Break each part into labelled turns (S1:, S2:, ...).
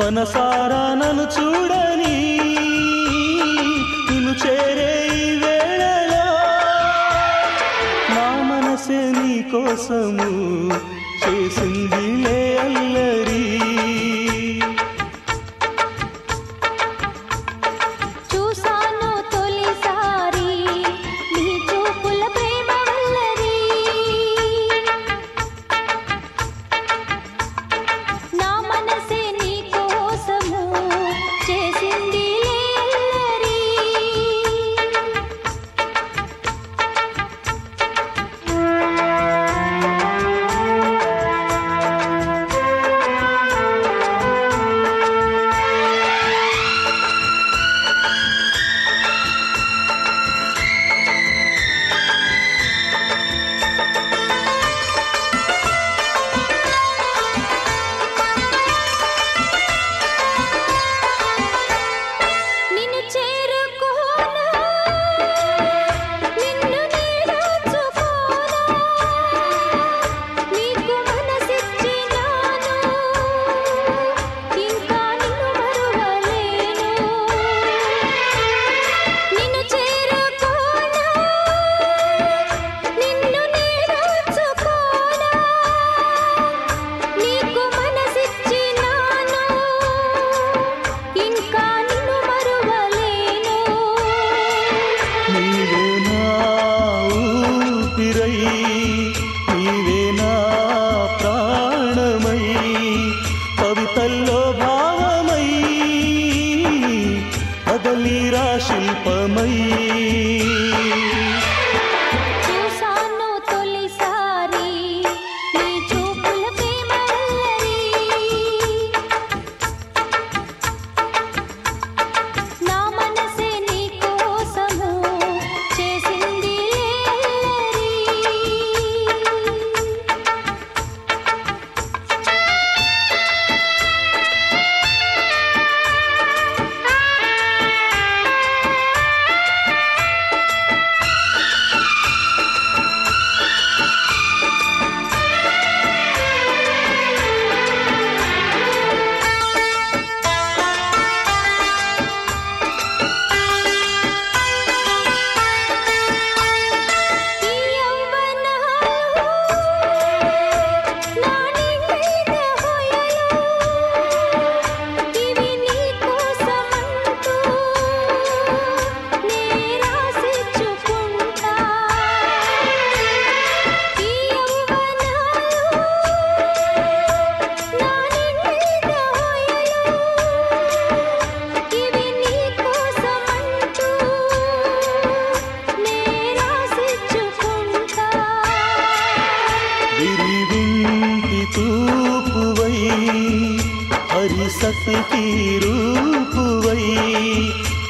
S1: మనసారా నన్ను చూడని నిన్ను చేరే వేళలో నా మనసే నీ కోసము
S2: చేసింది
S1: లే
S2: வசதி ரூபுவை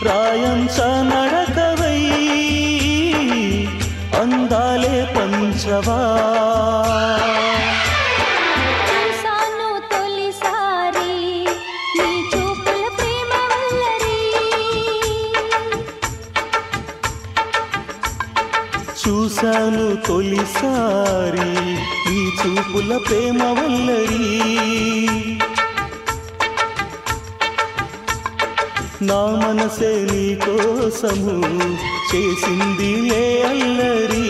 S2: ராயம் சடகவை அந்தாலே பஞ்சவா
S1: చూశాను తొలిసారి ఈ చూపుల ప్రేమ వల్లరీ నా మనసే నీ కోసము చేసింది లే అల్లరీ?